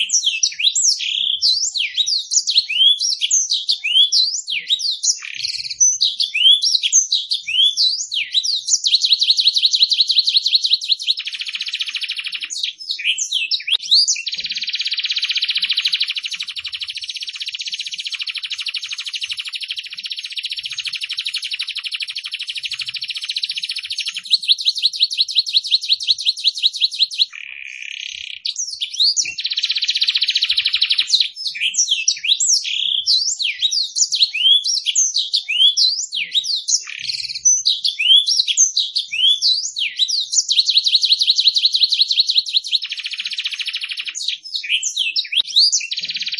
experience. first.